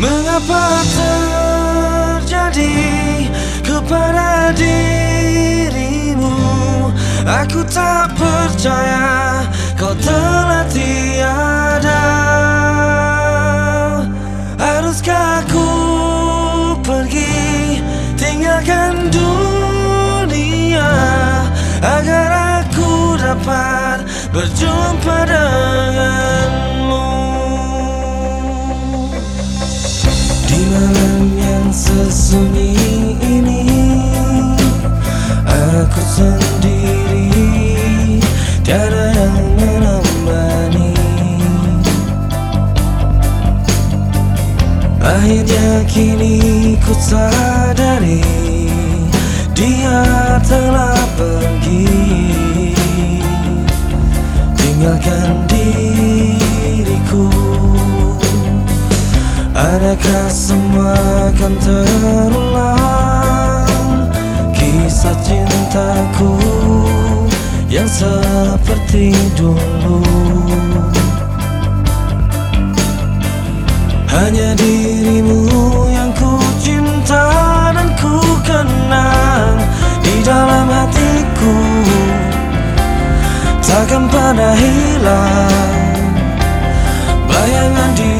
Mengapa terjadi kepada dirimu? Aku tak percaya kau telah tiada berjumpa denganmu. Di malam yang sesunyi ini Aku sendiri Tiada yang menemani Akhirnya kini ku sadari Dia telah Tinggalkan diriku. Adakah semua akan terulang? Kisah cintaku Yang seperti dulu. Hanya dirimu yang ku cinta dan ku kenang. Di dalam hatiku takkan pernah hilang bayangan di.